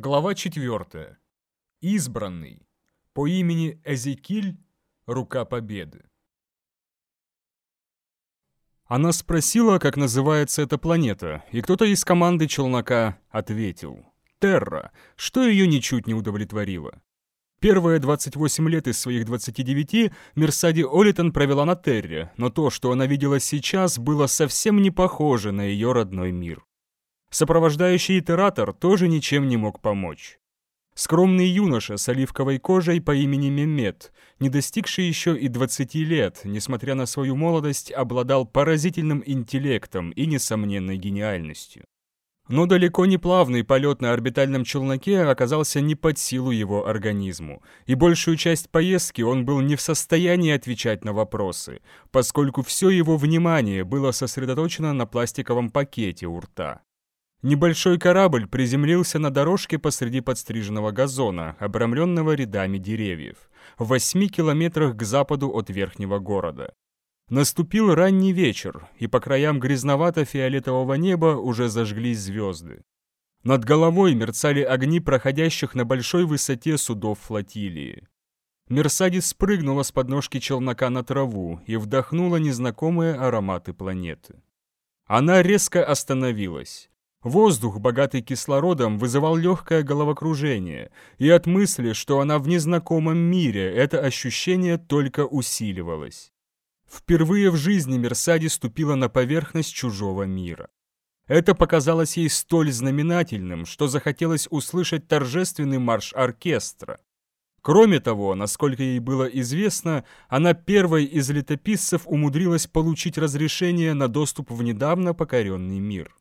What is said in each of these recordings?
Глава 4. Избранный. По имени Эзекиль, рука победы. Она спросила, как называется эта планета, и кто-то из команды челнока ответил. Терра, что ее ничуть не удовлетворило. Первые 28 лет из своих 29 Мерсади Олитон провела на Терре, но то, что она видела сейчас, было совсем не похоже на ее родной мир. Сопровождающий итератор тоже ничем не мог помочь. Скромный юноша с оливковой кожей по имени Мемет, не достигший еще и 20 лет, несмотря на свою молодость, обладал поразительным интеллектом и несомненной гениальностью. Но далеко не плавный полет на орбитальном челноке оказался не под силу его организму, и большую часть поездки он был не в состоянии отвечать на вопросы, поскольку все его внимание было сосредоточено на пластиковом пакете у рта. Небольшой корабль приземлился на дорожке посреди подстриженного газона, обрамленного рядами деревьев, в восьми километрах к западу от верхнего города. Наступил ранний вечер, и по краям грязновато-фиолетового неба уже зажглись звезды. Над головой мерцали огни проходящих на большой высоте судов флотилии. Мерсадис спрыгнула с подножки челнока на траву и вдохнула незнакомые ароматы планеты. Она резко остановилась. Воздух, богатый кислородом, вызывал легкое головокружение, и от мысли, что она в незнакомом мире, это ощущение только усиливалось. Впервые в жизни Мерсади ступила на поверхность чужого мира. Это показалось ей столь знаменательным, что захотелось услышать торжественный марш оркестра. Кроме того, насколько ей было известно, она первой из летописцев умудрилась получить разрешение на доступ в недавно покоренный мир.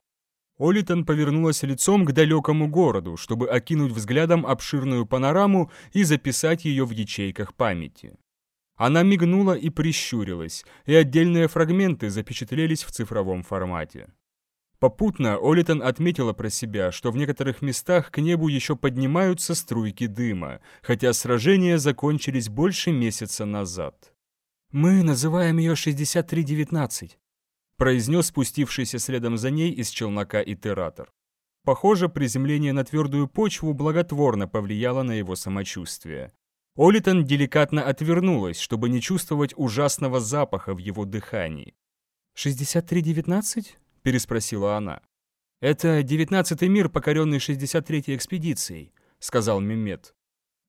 Олитон повернулась лицом к далекому городу, чтобы окинуть взглядом обширную панораму и записать ее в ячейках памяти. Она мигнула и прищурилась, и отдельные фрагменты запечатлелись в цифровом формате. Попутно Олитон отметила про себя, что в некоторых местах к небу еще поднимаются струйки дыма, хотя сражения закончились больше месяца назад. «Мы называем ее 6319», произнес спустившийся следом за ней из челнока итератор. Похоже, приземление на твердую почву благотворно повлияло на его самочувствие. Олитон деликатно отвернулась, чтобы не чувствовать ужасного запаха в его дыхании. «63-19?» – переспросила она. «Это девятнадцатый мир, покоренный 63-й экспедицией», – сказал Мемет.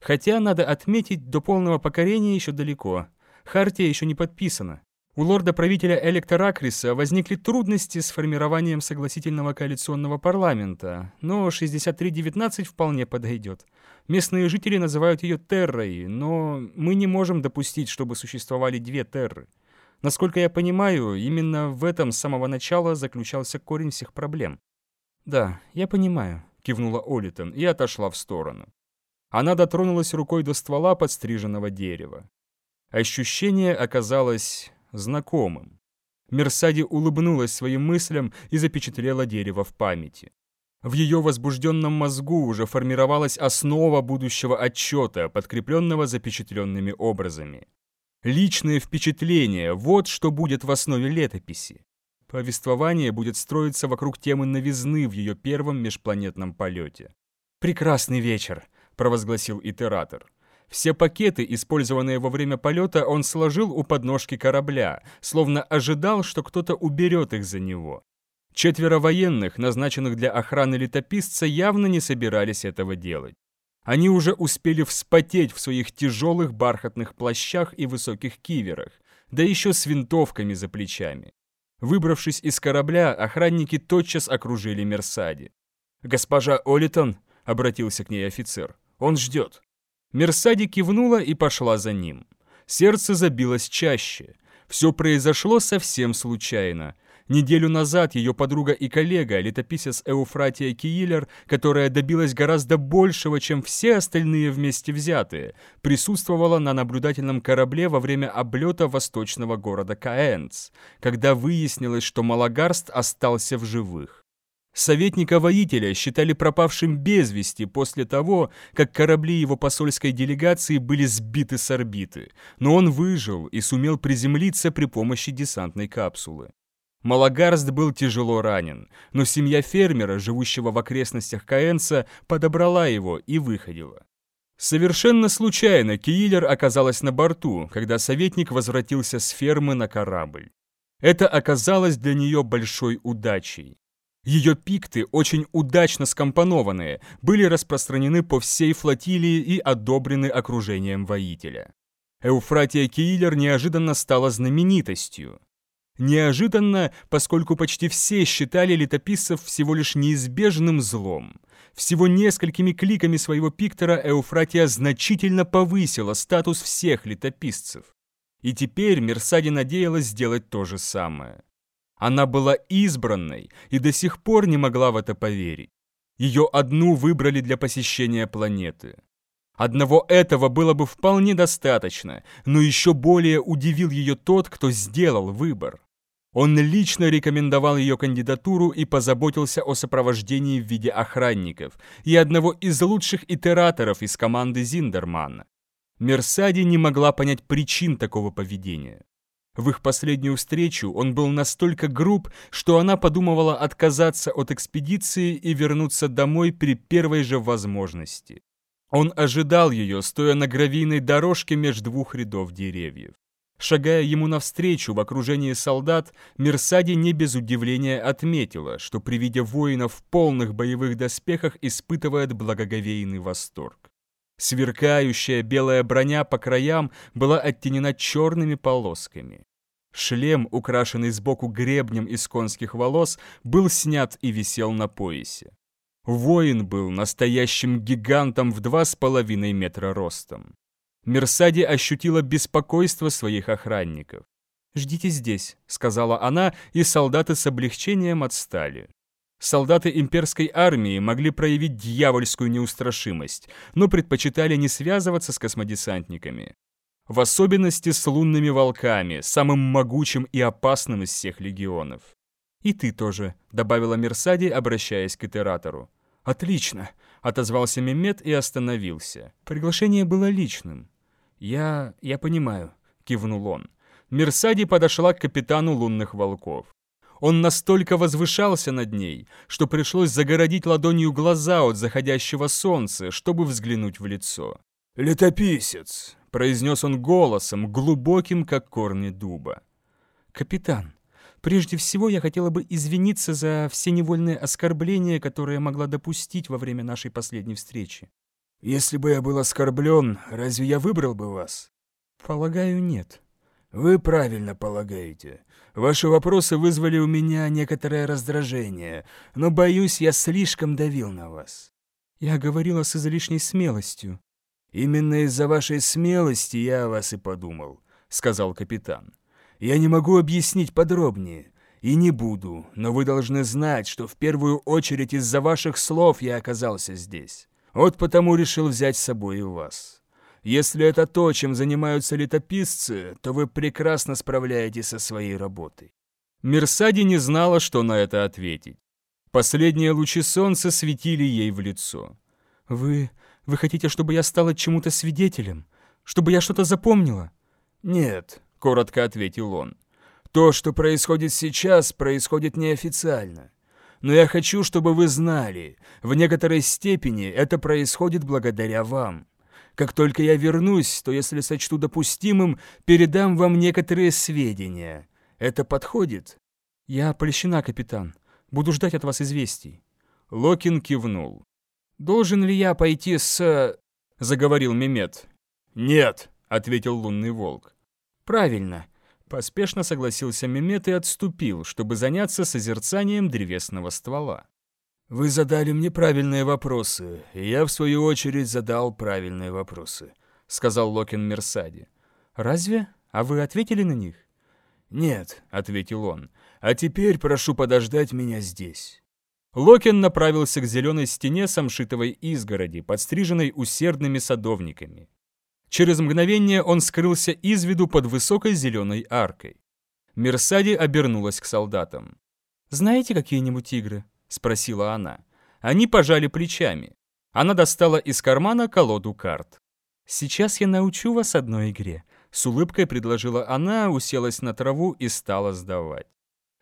«Хотя, надо отметить, до полного покорения еще далеко. Хартия еще не подписана. У лорда-правителя Электоракриса возникли трудности с формированием согласительного коалиционного парламента, но 6319 вполне подойдет. Местные жители называют ее Террой, но мы не можем допустить, чтобы существовали две Терры. Насколько я понимаю, именно в этом с самого начала заключался корень всех проблем. «Да, я понимаю», — кивнула Олитон и отошла в сторону. Она дотронулась рукой до ствола подстриженного дерева. Ощущение оказалось знакомым. Мерсади улыбнулась своим мыслям и запечатлела дерево в памяти. В ее возбужденном мозгу уже формировалась основа будущего отчета, подкрепленного запечатленными образами. Личное впечатление – вот что будет в основе летописи. Повествование будет строиться вокруг темы новизны в ее первом межпланетном полете. «Прекрасный вечер», – провозгласил итератор. Все пакеты, использованные во время полета, он сложил у подножки корабля, словно ожидал, что кто-то уберет их за него. Четверо военных, назначенных для охраны летописца, явно не собирались этого делать. Они уже успели вспотеть в своих тяжелых бархатных плащах и высоких киверах, да еще с винтовками за плечами. Выбравшись из корабля, охранники тотчас окружили Мерсади. «Госпожа Олитон», — обратился к ней офицер, — «он ждет». Мерсади кивнула и пошла за ним. Сердце забилось чаще. Все произошло совсем случайно. Неделю назад ее подруга и коллега, летописец Эуфратия Киилер, которая добилась гораздо большего, чем все остальные вместе взятые, присутствовала на наблюдательном корабле во время облета восточного города Каэнц, когда выяснилось, что Малагарст остался в живых. Советника-воителя считали пропавшим без вести после того, как корабли его посольской делегации были сбиты с орбиты, но он выжил и сумел приземлиться при помощи десантной капсулы. Малагарст был тяжело ранен, но семья фермера, живущего в окрестностях Каэнса, подобрала его и выходила. Совершенно случайно Киилер оказалась на борту, когда советник возвратился с фермы на корабль. Это оказалось для нее большой удачей. Ее пикты, очень удачно скомпонованные, были распространены по всей флотилии и одобрены окружением воителя. Эуфратия Киилер неожиданно стала знаменитостью. Неожиданно, поскольку почти все считали летописцев всего лишь неизбежным злом. Всего несколькими кликами своего пиктора Эуфратия значительно повысила статус всех летописцев. И теперь Мерсади надеялась сделать то же самое. Она была избранной и до сих пор не могла в это поверить. Ее одну выбрали для посещения планеты. Одного этого было бы вполне достаточно, но еще более удивил ее тот, кто сделал выбор. Он лично рекомендовал ее кандидатуру и позаботился о сопровождении в виде охранников и одного из лучших итераторов из команды Зиндермана. Мерсади не могла понять причин такого поведения. В их последнюю встречу он был настолько груб, что она подумывала отказаться от экспедиции и вернуться домой при первой же возможности. Он ожидал ее, стоя на гравийной дорожке между двух рядов деревьев. Шагая ему навстречу в окружении солдат, Мерсади не без удивления отметила, что при виде воинов в полных боевых доспехах испытывает благоговейный восторг. Сверкающая белая броня по краям была оттенена черными полосками. Шлем, украшенный сбоку гребнем из конских волос, был снят и висел на поясе. Воин был настоящим гигантом в два с половиной метра ростом. Мерсади ощутила беспокойство своих охранников. «Ждите здесь», — сказала она, и солдаты с облегчением отстали. Солдаты имперской армии могли проявить дьявольскую неустрашимость, но предпочитали не связываться с космодесантниками. В особенности с лунными волками, самым могучим и опасным из всех легионов. «И ты тоже», — добавила Мерсади, обращаясь к итератору. «Отлично», — отозвался Мемет и остановился. Приглашение было личным. «Я... я понимаю», — кивнул он. Мерсади подошла к капитану лунных волков. Он настолько возвышался над ней, что пришлось загородить ладонью глаза от заходящего солнца, чтобы взглянуть в лицо. «Летописец», — произнес он голосом, глубоким, как корни дуба. «Капитан, прежде всего я хотела бы извиниться за все невольные оскорбления, которые я могла допустить во время нашей последней встречи. Если бы я был оскорблен, разве я выбрал бы вас? Полагаю, нет. Вы правильно полагаете. Ваши вопросы вызвали у меня некоторое раздражение, но, боюсь, я слишком давил на вас. Я говорила с излишней смелостью. Именно из-за вашей смелости я о вас и подумал, сказал капитан. Я не могу объяснить подробнее. И не буду, но вы должны знать, что в первую очередь из-за ваших слов я оказался здесь. Вот потому решил взять с собой и вас. Если это то, чем занимаются летописцы, то вы прекрасно справляетесь со своей работой». Мерсади не знала, что на это ответить. Последние лучи солнца светили ей в лицо. «Вы... вы хотите, чтобы я стала чему-то свидетелем? Чтобы я что-то запомнила?» «Нет», — коротко ответил он. «То, что происходит сейчас, происходит неофициально. Но я хочу, чтобы вы знали, в некоторой степени это происходит благодаря вам. Как только я вернусь, то, если сочту допустимым, передам вам некоторые сведения. Это подходит?» «Я польщена, капитан. Буду ждать от вас известий». Локин кивнул. «Должен ли я пойти с...» — заговорил Мемет. «Нет», — ответил лунный волк. «Правильно. Поспешно согласился Мемет и отступил, чтобы заняться созерцанием древесного ствола. «Вы задали мне правильные вопросы, и я, в свою очередь, задал правильные вопросы», — сказал Локин Мерсади. «Разве? А вы ответили на них?» «Нет», — ответил он, — «а теперь прошу подождать меня здесь». Локин направился к зеленой стене самшитовой изгороди, подстриженной усердными садовниками. Через мгновение он скрылся из виду под высокой зеленой аркой. Мерсади обернулась к солдатам. «Знаете какие-нибудь игры?» — спросила она. Они пожали плечами. Она достала из кармана колоду карт. «Сейчас я научу вас одной игре», — с улыбкой предложила она, уселась на траву и стала сдавать.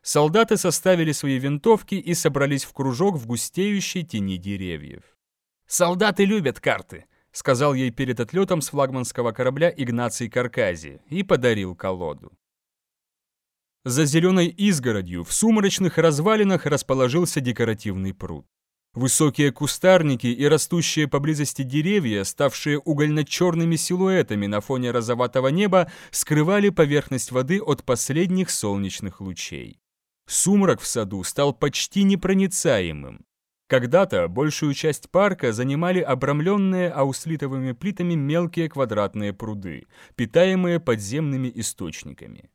Солдаты составили свои винтовки и собрались в кружок в густеющей тени деревьев. «Солдаты любят карты», — сказал ей перед отлетом с флагманского корабля Игнаций Каркази и подарил колоду. За зеленой изгородью в сумрачных развалинах расположился декоративный пруд. Высокие кустарники и растущие поблизости деревья, ставшие угольно-черными силуэтами на фоне розоватого неба, скрывали поверхность воды от последних солнечных лучей. Сумрак в саду стал почти непроницаемым. Когда-то большую часть парка занимали обрамленные ауслитовыми плитами мелкие квадратные пруды, питаемые подземными источниками.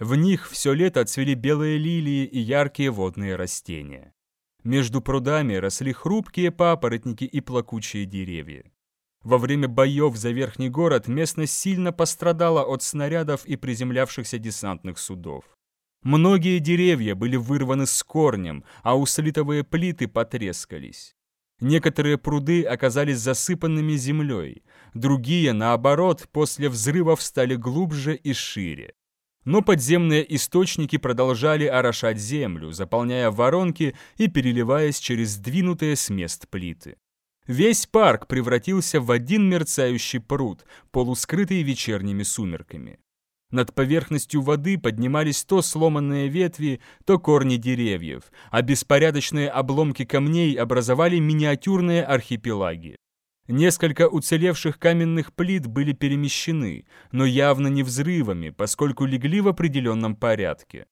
В них все лето цвели белые лилии и яркие водные растения. Между прудами росли хрупкие папоротники и плакучие деревья. Во время боев за верхний город местность сильно пострадала от снарядов и приземлявшихся десантных судов. Многие деревья были вырваны с корнем, а услитовые плиты потрескались. Некоторые пруды оказались засыпанными землей, другие, наоборот, после взрывов стали глубже и шире. Но подземные источники продолжали орошать землю, заполняя воронки и переливаясь через сдвинутые с мест плиты. Весь парк превратился в один мерцающий пруд, полускрытый вечерними сумерками. Над поверхностью воды поднимались то сломанные ветви, то корни деревьев, а беспорядочные обломки камней образовали миниатюрные архипелаги. Несколько уцелевших каменных плит были перемещены, но явно не взрывами, поскольку легли в определенном порядке.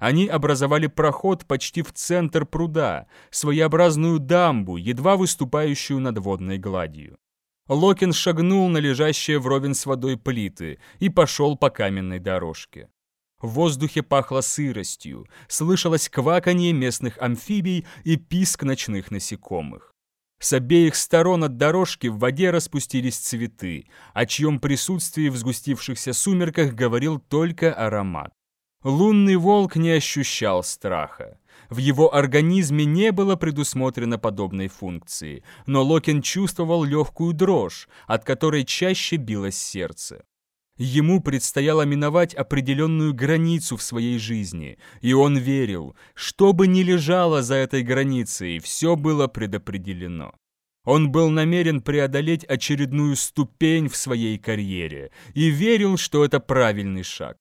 Они образовали проход почти в центр пруда, своеобразную дамбу, едва выступающую над водной гладью. Локин шагнул на лежащие вровень с водой плиты и пошел по каменной дорожке. В воздухе пахло сыростью, слышалось кваканье местных амфибий и писк ночных насекомых. С обеих сторон от дорожки в воде распустились цветы, о чьем присутствии в сгустившихся сумерках говорил только аромат. Лунный волк не ощущал страха. В его организме не было предусмотрено подобной функции, но Локин чувствовал легкую дрожь, от которой чаще билось сердце. Ему предстояло миновать определенную границу в своей жизни, и он верил, что бы ни лежало за этой границей, все было предопределено. Он был намерен преодолеть очередную ступень в своей карьере и верил, что это правильный шаг.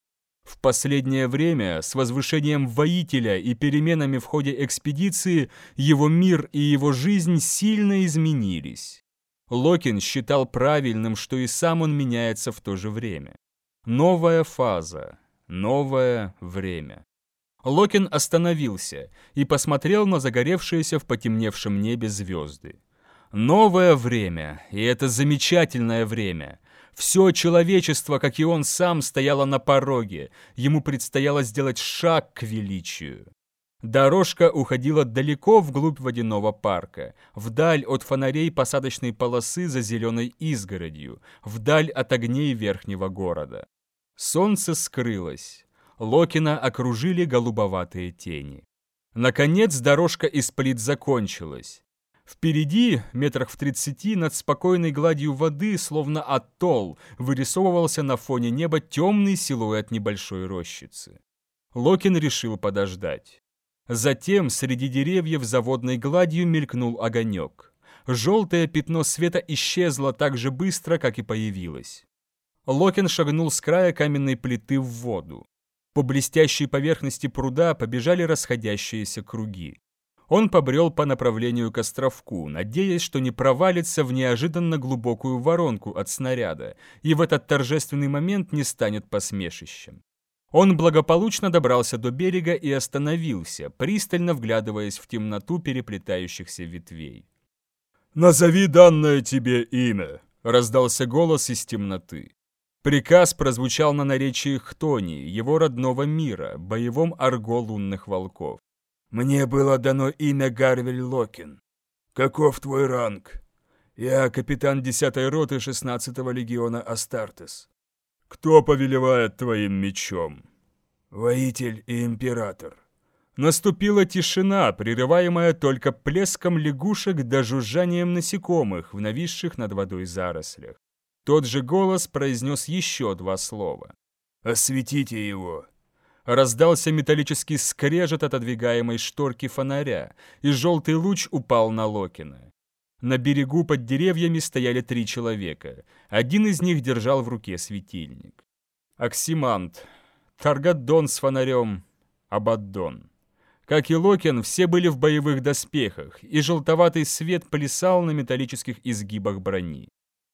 В последнее время, с возвышением воителя и переменами в ходе экспедиции, его мир и его жизнь сильно изменились. Локин считал правильным, что и сам он меняется в то же время. Новая фаза, новое время. Локин остановился и посмотрел на загоревшиеся в потемневшем небе звезды. Новое время, и это замечательное время. Все человечество, как и он сам, стояло на пороге. Ему предстояло сделать шаг к величию. Дорожка уходила далеко вглубь водяного парка, вдаль от фонарей посадочной полосы за зеленой изгородью, вдаль от огней верхнего города. Солнце скрылось. Локина окружили голубоватые тени. Наконец дорожка из плит закончилась. Впереди, метрах в тридцати, над спокойной гладью воды, словно атолл, вырисовывался на фоне неба темный силуэт небольшой рощицы. Локин решил подождать. Затем среди деревьев за водной гладью мелькнул огонек. Желтое пятно света исчезло так же быстро, как и появилось. Локин шагнул с края каменной плиты в воду. По блестящей поверхности пруда побежали расходящиеся круги. Он побрел по направлению к островку, надеясь, что не провалится в неожиданно глубокую воронку от снаряда и в этот торжественный момент не станет посмешищем. Он благополучно добрался до берега и остановился, пристально вглядываясь в темноту переплетающихся ветвей. «Назови данное тебе имя», — раздался голос из темноты. Приказ прозвучал на наречии Хтони, его родного мира, боевом арго лунных волков. Мне было дано имя Гарвель Локин. Каков твой ранг? Я капитан 10-й роты 16-го легиона Астартес. Кто повелевает твоим мечом? Воитель и император. Наступила тишина, прерываемая только плеском лягушек да жужжанием насекомых в нависших над водой зарослях. Тот же голос произнес еще два слова. «Осветите его! Раздался металлический скрежет отодвигаемой шторки фонаря, и желтый луч упал на Локина. На берегу под деревьями стояли три человека. Один из них держал в руке светильник. Оксимант, Таргаддон с фонарем, Абаддон. Как и Локин, все были в боевых доспехах, и желтоватый свет плясал на металлических изгибах брони.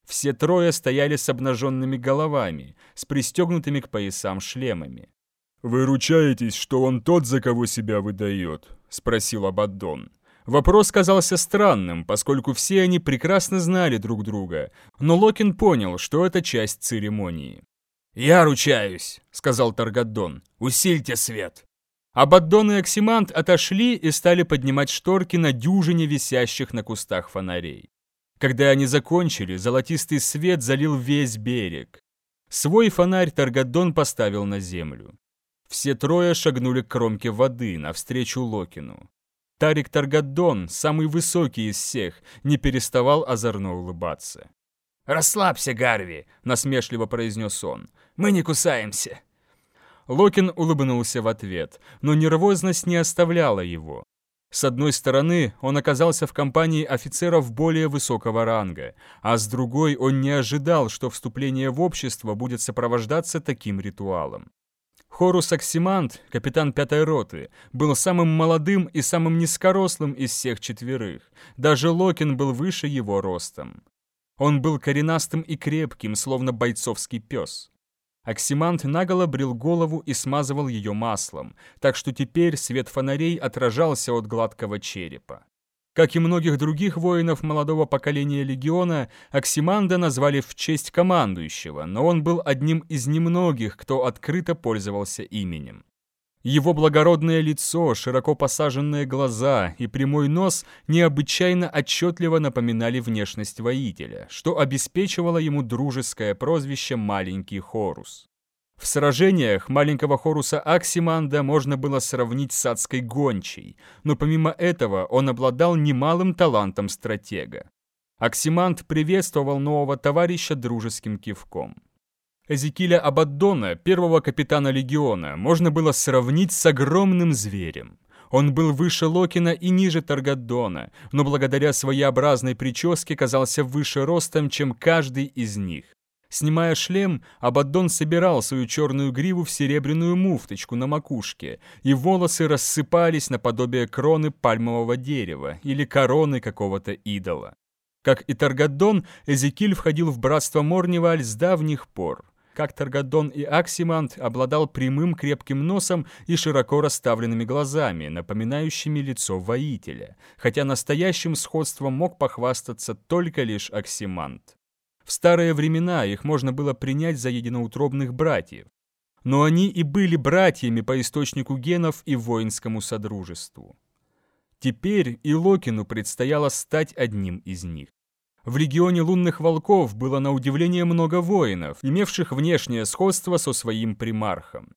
Все трое стояли с обнаженными головами, с пристегнутыми к поясам шлемами. «Вы ручаетесь, что он тот, за кого себя выдает?» — спросил Абаддон. Вопрос казался странным, поскольку все они прекрасно знали друг друга, но Локин понял, что это часть церемонии. «Я ручаюсь», — сказал Таргаддон. «Усильте свет». Абаддон и Оксимант отошли и стали поднимать шторки на дюжине висящих на кустах фонарей. Когда они закончили, золотистый свет залил весь берег. Свой фонарь Таргаддон поставил на землю. Все трое шагнули к кромке воды, навстречу Локину. Тарик Таргаддон, самый высокий из всех, не переставал озорно улыбаться. «Расслабься, Гарви», — насмешливо произнес он. «Мы не кусаемся». Локин улыбнулся в ответ, но нервозность не оставляла его. С одной стороны, он оказался в компании офицеров более высокого ранга, а с другой он не ожидал, что вступление в общество будет сопровождаться таким ритуалом. Хорус Оксимант, капитан пятой роты, был самым молодым и самым низкорослым из всех четверых. Даже Локин был выше его ростом. Он был коренастым и крепким, словно бойцовский пес. Оксимант наголо брил голову и смазывал ее маслом, так что теперь свет фонарей отражался от гладкого черепа. Как и многих других воинов молодого поколения легиона, Оксиманда назвали в честь командующего, но он был одним из немногих, кто открыто пользовался именем. Его благородное лицо, широко посаженные глаза и прямой нос необычайно отчетливо напоминали внешность воителя, что обеспечивало ему дружеское прозвище «Маленький Хорус». В сражениях маленького Хоруса Аксиманда можно было сравнить с адской гончей, но помимо этого он обладал немалым талантом стратега. Аксиманд приветствовал нового товарища дружеским кивком. Эзекиля Абаддона, первого капитана легиона, можно было сравнить с огромным зверем. Он был выше Локина и ниже Таргаддона, но благодаря своеобразной прическе казался выше ростом, чем каждый из них. Снимая шлем, Абаддон собирал свою черную гриву в серебряную муфточку на макушке, и волосы рассыпались наподобие кроны пальмового дерева или короны какого-то идола. Как и Таргаддон, Эзекиль входил в братство Морниваль с давних пор. Как Таргадон и Аксимант обладал прямым крепким носом и широко расставленными глазами, напоминающими лицо воителя, хотя настоящим сходством мог похвастаться только лишь Аксимант. В старые времена их можно было принять за единоутробных братьев. Но они и были братьями по источнику генов и воинскому содружеству. Теперь и Локину предстояло стать одним из них. В регионе лунных волков было на удивление много воинов, имевших внешнее сходство со своим примархом.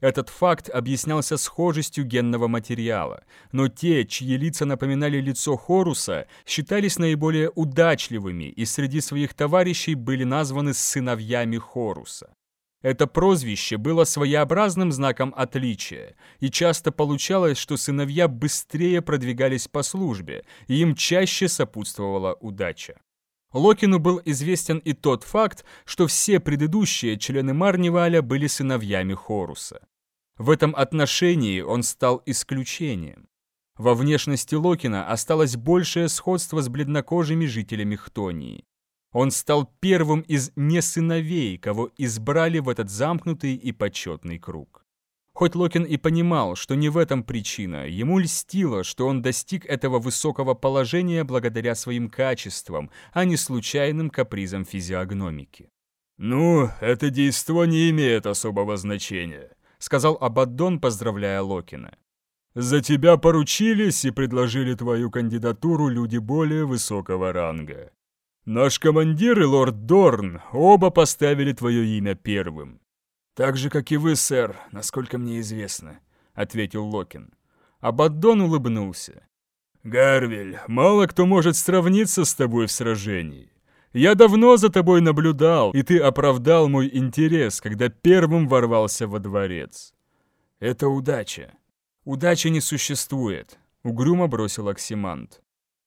Этот факт объяснялся схожестью генного материала, но те, чьи лица напоминали лицо Хоруса, считались наиболее удачливыми и среди своих товарищей были названы сыновьями Хоруса. Это прозвище было своеобразным знаком отличия, и часто получалось, что сыновья быстрее продвигались по службе, и им чаще сопутствовала удача. Локину был известен и тот факт, что все предыдущие члены Марниваля были сыновьями Хоруса. В этом отношении он стал исключением. Во внешности Локина осталось большее сходство с бледнокожими жителями Хтонии. Он стал первым из несыновей, кого избрали в этот замкнутый и почетный круг. Хоть Локин и понимал, что не в этом причина, ему льстило, что он достиг этого высокого положения благодаря своим качествам, а не случайным капризам физиогномики. «Ну, это действо не имеет особого значения», сказал Абаддон, поздравляя Локина. «За тебя поручились и предложили твою кандидатуру люди более высокого ранга. Наш командир и лорд Дорн оба поставили твое имя первым». «Так же, как и вы, сэр, насколько мне известно», — ответил Локин. Абаддон улыбнулся. «Гарвель, мало кто может сравниться с тобой в сражении. Я давно за тобой наблюдал, и ты оправдал мой интерес, когда первым ворвался во дворец. Это удача. Удачи не существует, угрюмо бросил Оксимант.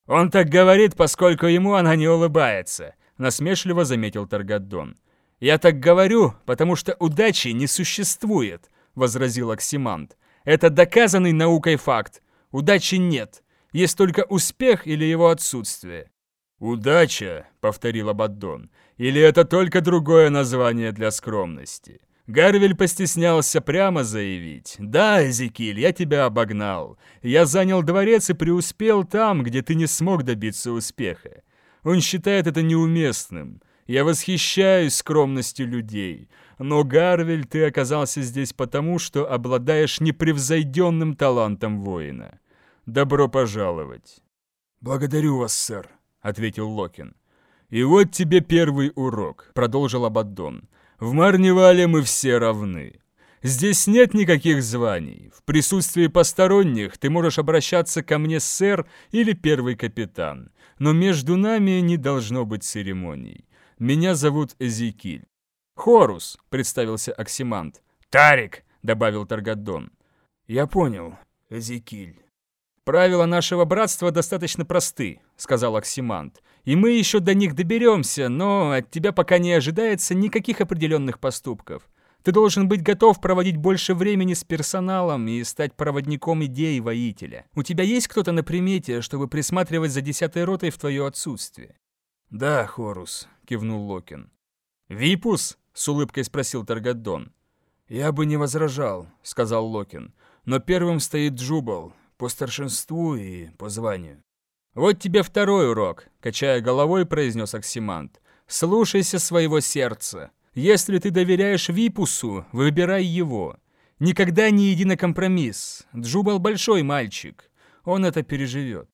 Он так говорит, поскольку ему она не улыбается, насмешливо заметил Таргадон. Я так говорю, потому что удачи не существует, возразил Оксимант. Это доказанный наукой факт. Удачи нет. Есть только успех или его отсутствие. «Удача», — повторил Абаддон, — «или это только другое название для скромности?» Гарвель постеснялся прямо заявить. «Да, Эзекиль, я тебя обогнал. Я занял дворец и преуспел там, где ты не смог добиться успеха. Он считает это неуместным. Я восхищаюсь скромностью людей. Но, Гарвель, ты оказался здесь потому, что обладаешь непревзойденным талантом воина. Добро пожаловать». «Благодарю вас, сэр», — ответил Локин. «И вот тебе первый урок», — продолжил Абаддон. В Марневале мы все равны. Здесь нет никаких званий. В присутствии посторонних ты можешь обращаться ко мне сэр или первый капитан. Но между нами не должно быть церемоний. Меня зовут Эзекиль. Хорус, представился Оксимант. Тарик, добавил Таргадон. Я понял, Эзекиль. «Правила нашего братства достаточно просты», — сказал Оксимант. «И мы еще до них доберемся, но от тебя пока не ожидается никаких определенных поступков. Ты должен быть готов проводить больше времени с персоналом и стать проводником идей воителя. У тебя есть кто-то на примете, чтобы присматривать за десятой ротой в твое отсутствие?» «Да, Хорус», — кивнул Локин. «Випус?» — с улыбкой спросил Таргадон. «Я бы не возражал», — сказал Локин. «Но первым стоит Джубал, по старшинству и по званию. «Вот тебе второй урок», — качая головой, произнес Оксимант. «Слушайся своего сердца. Если ты доверяешь Випусу, выбирай его. Никогда не иди на компромисс. Джубал большой мальчик. Он это переживет».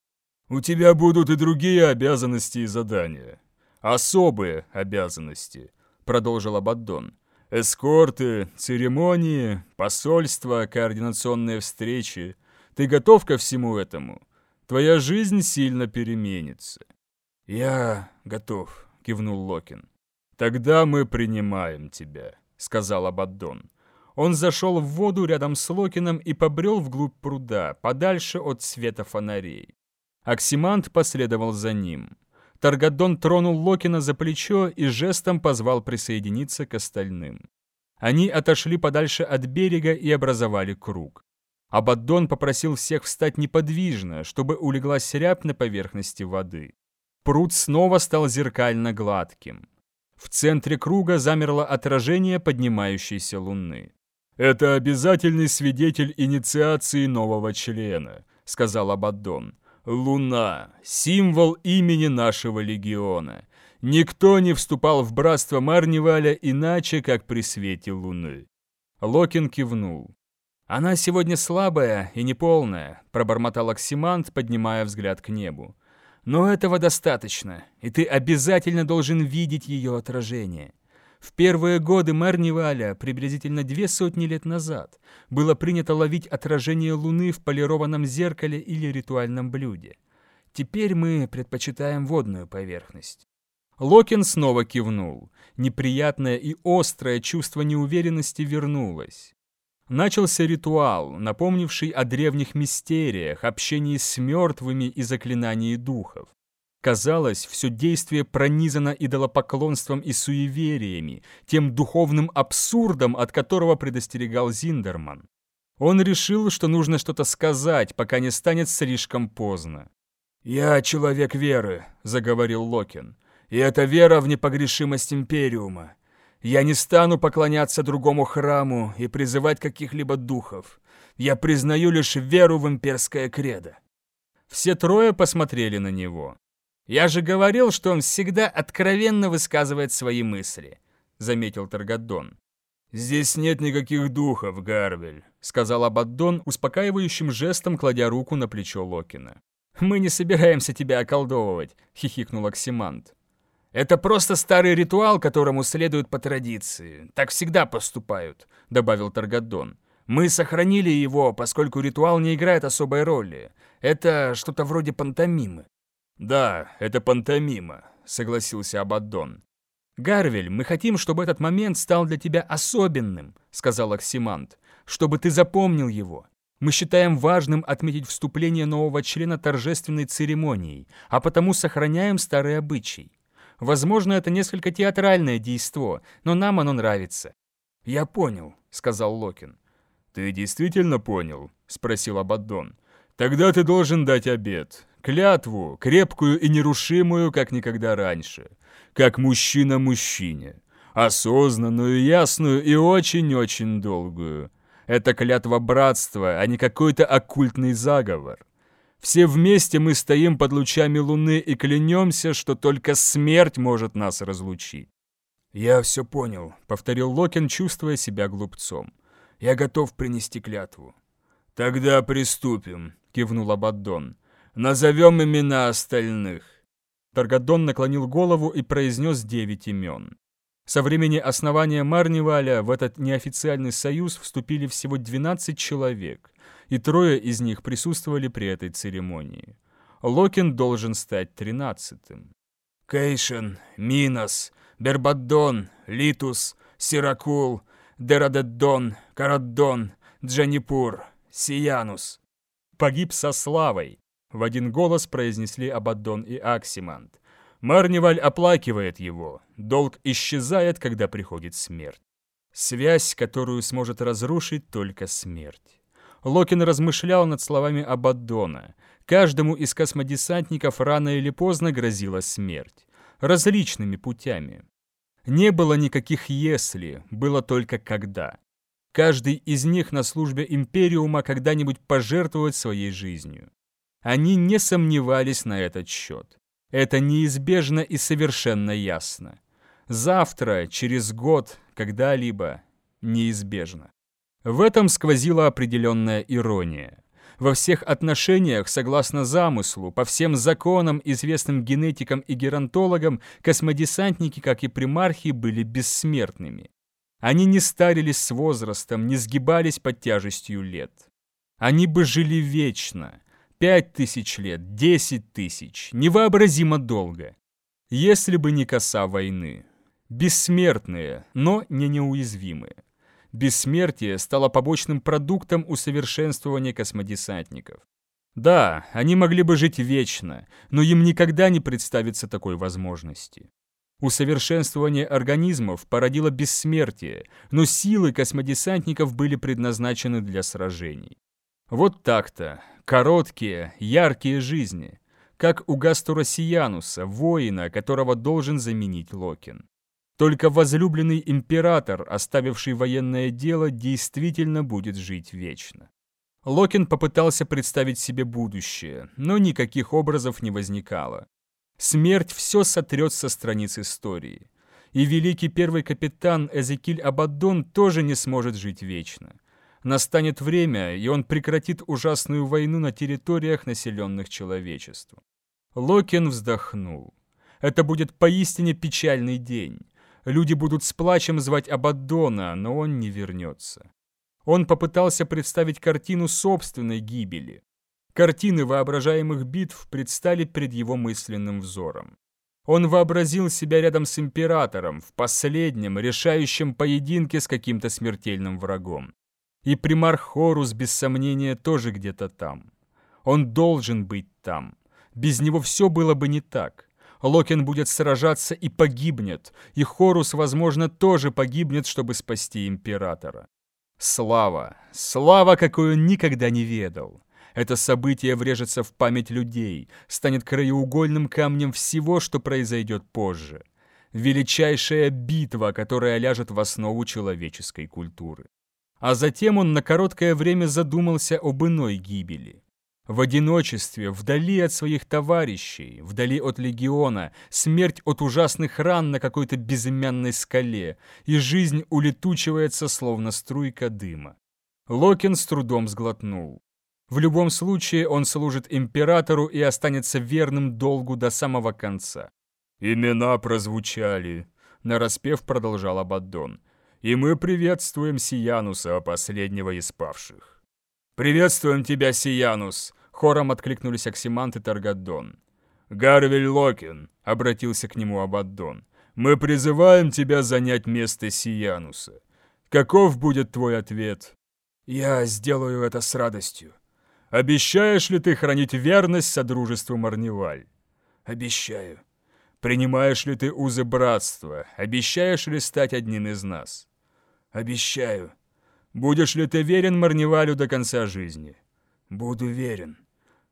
«У тебя будут и другие обязанности и задания. Особые обязанности», — продолжил Абаддон. «Эскорты, церемонии, посольства, координационные встречи — ты готов ко всему этому? Твоя жизнь сильно переменится». «Я готов», — кивнул Локин. «Тогда мы принимаем тебя», — сказал Абаддон. Он зашел в воду рядом с Локином и побрел вглубь пруда, подальше от света фонарей. Оксимант последовал за ним. Таргадон тронул Локина за плечо и жестом позвал присоединиться к остальным. Они отошли подальше от берега и образовали круг. Абаддон попросил всех встать неподвижно, чтобы улеглась рябь на поверхности воды. Пруд снова стал зеркально гладким. В центре круга замерло отражение поднимающейся луны. «Это обязательный свидетель инициации нового члена», — сказал Абаддон. «Луна — символ имени нашего легиона. Никто не вступал в братство Марниваля иначе, как при свете луны». Локин кивнул. «Она сегодня слабая и неполная», — пробормотал Оксимант, поднимая взгляд к небу. «Но этого достаточно, и ты обязательно должен видеть ее отражение. В первые годы Марниваля, приблизительно две сотни лет назад, было принято ловить отражение Луны в полированном зеркале или ритуальном блюде. Теперь мы предпочитаем водную поверхность». Локин снова кивнул. Неприятное и острое чувство неуверенности вернулось. Начался ритуал, напомнивший о древних мистериях, общении с мертвыми и заклинании духов. Казалось, все действие пронизано идолопоклонством и суевериями, тем духовным абсурдом, от которого предостерегал Зиндерман. Он решил, что нужно что-то сказать, пока не станет слишком поздно. «Я человек веры», — заговорил Локин, — «и это вера в непогрешимость Империума. Я не стану поклоняться другому храму и призывать каких-либо духов. Я признаю лишь веру в имперское кредо». Все трое посмотрели на него. «Я же говорил, что он всегда откровенно высказывает свои мысли», — заметил Таргадон. «Здесь нет никаких духов, Гарвель», — сказал Абаддон, успокаивающим жестом кладя руку на плечо Локина. «Мы не собираемся тебя околдовывать», — хихикнул Оксимант. «Это просто старый ритуал, которому следуют по традиции. Так всегда поступают», — добавил Таргадон. «Мы сохранили его, поскольку ритуал не играет особой роли. Это что-то вроде пантомимы». «Да, это пантомима», — согласился Абаддон. «Гарвель, мы хотим, чтобы этот момент стал для тебя особенным», — сказал Оксимант. чтобы ты запомнил его. Мы считаем важным отметить вступление нового члена торжественной церемонией, а потому сохраняем старый обычай. Возможно, это несколько театральное действо, но нам оно нравится». «Я понял», — сказал Локин. «Ты действительно понял?» — спросил Абаддон. «Тогда ты должен дать обед. Клятву, крепкую и нерушимую, как никогда раньше. Как мужчина мужчине. Осознанную, ясную и очень-очень долгую. Это клятва братства, а не какой-то оккультный заговор. Все вместе мы стоим под лучами луны и клянемся, что только смерть может нас разлучить. «Я все понял», — повторил Локин, чувствуя себя глупцом. «Я готов принести клятву». «Тогда приступим», — кивнул Абаддон. «Назовем имена остальных». Таргадон наклонил голову и произнес девять имен. Со времени основания Марниваля в этот неофициальный союз вступили всего 12 человек, и трое из них присутствовали при этой церемонии. Локин должен стать тринадцатым. Кейшен, Минос, Бербаддон, Литус, Сиракул, Дерадеддон, Караддон, Джанипур, Сиянус. Погиб со славой, в один голос произнесли Абаддон и Аксимант. Марниваль оплакивает его. Долг исчезает, когда приходит смерть. Связь, которую сможет разрушить только смерть. Локин размышлял над словами Абаддона. Каждому из космодесантников рано или поздно грозила смерть. Различными путями. Не было никаких «если», было только «когда». Каждый из них на службе Империума когда-нибудь пожертвует своей жизнью. Они не сомневались на этот счет. Это неизбежно и совершенно ясно. Завтра, через год, когда-либо, неизбежно. В этом сквозила определенная ирония. Во всех отношениях, согласно замыслу, по всем законам, известным генетикам и геронтологам, космодесантники, как и примархи, были бессмертными. Они не старились с возрастом, не сгибались под тяжестью лет. Они бы жили вечно, пять тысяч лет, десять тысяч, невообразимо долго. Если бы не коса войны. Бессмертные, но не неуязвимые. Бессмертие стало побочным продуктом усовершенствования космодесантников. Да, они могли бы жить вечно, но им никогда не представится такой возможности. Усовершенствование организмов породило бессмертие, но силы космодесантников были предназначены для сражений. Вот так-то, короткие, яркие жизни, как у Гастура Сиянуса, воина, которого должен заменить Локин. Только возлюбленный император, оставивший военное дело, действительно будет жить вечно. Локин попытался представить себе будущее, но никаких образов не возникало. Смерть все сотрет со страниц истории. И великий первый капитан Эзекиль Абаддон тоже не сможет жить вечно. Настанет время, и он прекратит ужасную войну на территориях, населенных человечеством. Локин вздохнул. Это будет поистине печальный день. Люди будут с плачем звать Абаддона, но он не вернется. Он попытался представить картину собственной гибели. Картины воображаемых битв предстали перед его мысленным взором. Он вообразил себя рядом с императором в последнем, решающем поединке с каким-то смертельным врагом. И примарх Хорус, без сомнения, тоже где-то там. Он должен быть там. Без него все было бы не так. Локин будет сражаться и погибнет, и Хорус, возможно, тоже погибнет, чтобы спасти императора. Слава! Слава, какой он никогда не ведал! Это событие врежется в память людей, станет краеугольным камнем всего, что произойдет позже. Величайшая битва, которая ляжет в основу человеческой культуры. А затем он на короткое время задумался об иной гибели. В одиночестве, вдали от своих товарищей, вдали от легиона, смерть от ужасных ран на какой-то безымянной скале, и жизнь улетучивается, словно струйка дыма. Локин с трудом сглотнул. В любом случае он служит императору и останется верным долгу до самого конца. «Имена прозвучали», — нараспев продолжал Абаддон и мы приветствуем Сиянуса, последнего из павших». «Приветствуем тебя, Сиянус!» — хором откликнулись Оксимант и Таргадон. «Гарвель Локин!» — обратился к нему Абаддон. «Мы призываем тебя занять место Сиянуса. Каков будет твой ответ?» «Я сделаю это с радостью». «Обещаешь ли ты хранить верность Содружеству Марневаль?» «Обещаю». «Принимаешь ли ты узы братства? Обещаешь ли стать одним из нас?» «Обещаю». «Будешь ли ты верен Марневалю до конца жизни?» «Буду верен».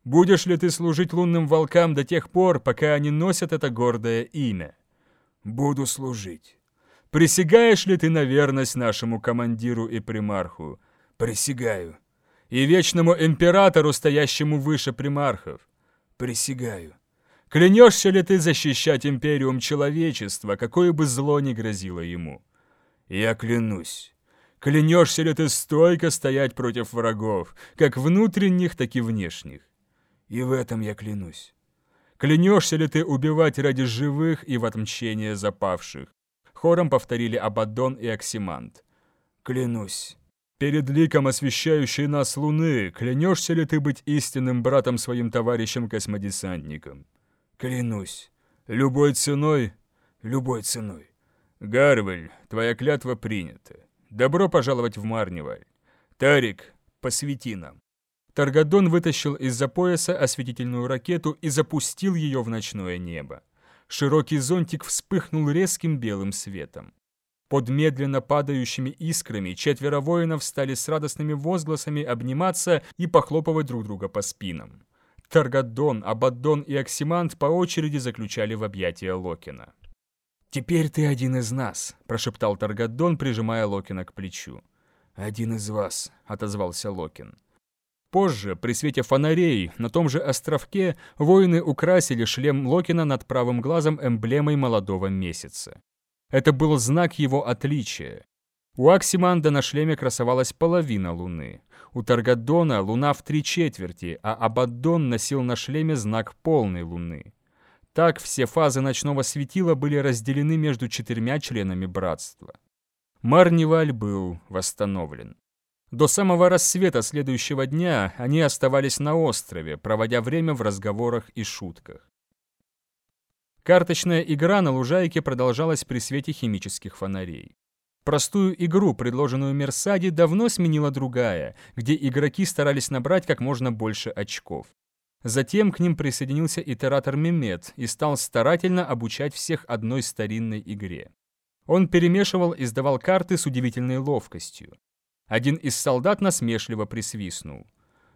«Будешь ли ты служить лунным волкам до тех пор, пока они носят это гордое имя?» «Буду служить». «Присягаешь ли ты на верность нашему командиру и примарху?» «Присягаю». «И вечному императору, стоящему выше примархов?» «Присягаю». «Клянешься ли ты защищать империум человечества, какое бы зло ни грозило ему?» «Я клянусь». Клянешься ли ты стойко стоять против врагов, как внутренних, так и внешних? И в этом я клянусь. Клянешься ли ты убивать ради живых и в отмщение запавших? Хором повторили Абаддон и Оксимант. Клянусь. Перед ликом освещающей нас луны, клянешься ли ты быть истинным братом своим товарищем-космодесантником? Клянусь. Любой ценой? Любой ценой. Гарвель, твоя клятва принята. Добро пожаловать в Марневаль. Тарик, посвети нам. Таргадон вытащил из-за пояса осветительную ракету и запустил ее в ночное небо. Широкий зонтик вспыхнул резким белым светом. Под медленно падающими искрами четверо воинов стали с радостными возгласами обниматься и похлопывать друг друга по спинам. Таргадон, Абаддон и Оксимант по очереди заключали в объятия Локина. «Теперь ты один из нас», — прошептал Таргадон, прижимая Локина к плечу. «Один из вас», — отозвался Локин. Позже, при свете фонарей, на том же островке, воины украсили шлем Локина над правым глазом эмблемой молодого месяца. Это был знак его отличия. У Аксиманда на шлеме красовалась половина луны. У Таргадона луна в три четверти, а Абаддон носил на шлеме знак полной луны. Так все фазы ночного светила были разделены между четырьмя членами братства. Марниваль был восстановлен. До самого рассвета следующего дня они оставались на острове, проводя время в разговорах и шутках. Карточная игра на лужайке продолжалась при свете химических фонарей. Простую игру, предложенную Мерсади, давно сменила другая, где игроки старались набрать как можно больше очков. Затем к ним присоединился итератор Мемет и стал старательно обучать всех одной старинной игре. Он перемешивал и сдавал карты с удивительной ловкостью. Один из солдат насмешливо присвистнул.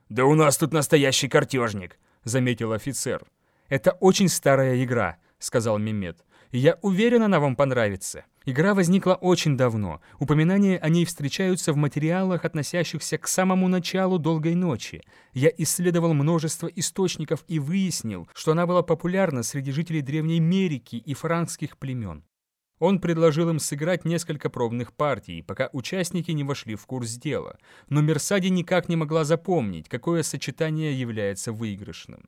«Да у нас тут настоящий картежник», — заметил офицер. «Это очень старая игра», — сказал Мемет. «Я уверен, она вам понравится. Игра возникла очень давно. Упоминания о ней встречаются в материалах, относящихся к самому началу «Долгой ночи». Я исследовал множество источников и выяснил, что она была популярна среди жителей Древней Мерики и франкских племен. Он предложил им сыграть несколько пробных партий, пока участники не вошли в курс дела, но Мерсади никак не могла запомнить, какое сочетание является выигрышным.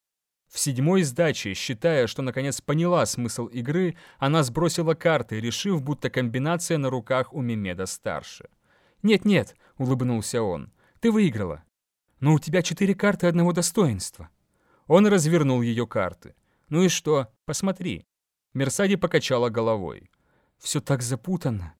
В седьмой сдаче, считая, что наконец поняла смысл игры, она сбросила карты, решив, будто комбинация на руках у Мемеда старше. «Нет-нет», — улыбнулся он, — «ты выиграла. Но у тебя четыре карты одного достоинства». Он развернул ее карты. «Ну и что? Посмотри». Мерсади покачала головой. «Все так запутанно».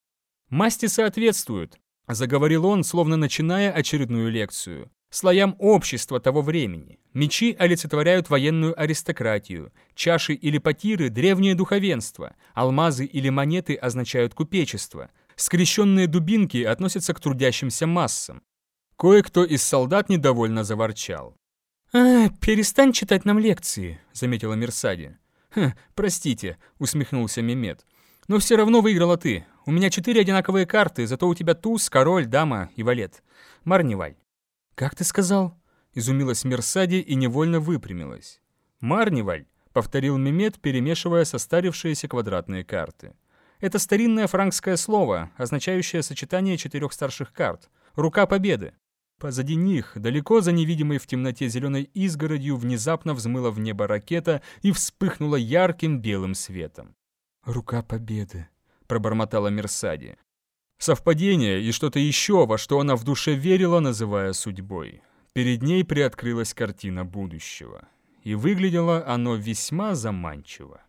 «Масти соответствуют», — заговорил он, словно начиная очередную лекцию слоям общества того времени. Мечи олицетворяют военную аристократию, чаши или потиры – древнее духовенство, алмазы или монеты означают купечество, скрещенные дубинки относятся к трудящимся массам. Кое-кто из солдат недовольно заворчал. «А, перестань читать нам лекции», — заметила Мерсади. «Хм, простите», — усмехнулся Мемет. «Но все равно выиграла ты. У меня четыре одинаковые карты, зато у тебя туз, король, дама и валет. Марниваль». «Как ты сказал?» — изумилась Мерсади и невольно выпрямилась. «Марниваль», — повторил Мемет, перемешивая состарившиеся квадратные карты. «Это старинное франкское слово, означающее сочетание четырех старших карт. Рука победы». Позади них, далеко за невидимой в темноте зеленой изгородью, внезапно взмыла в небо ракета и вспыхнула ярким белым светом. «Рука победы», — пробормотала Мерсади. Совпадение и что-то еще, во что она в душе верила, называя судьбой. Перед ней приоткрылась картина будущего. И выглядело оно весьма заманчиво.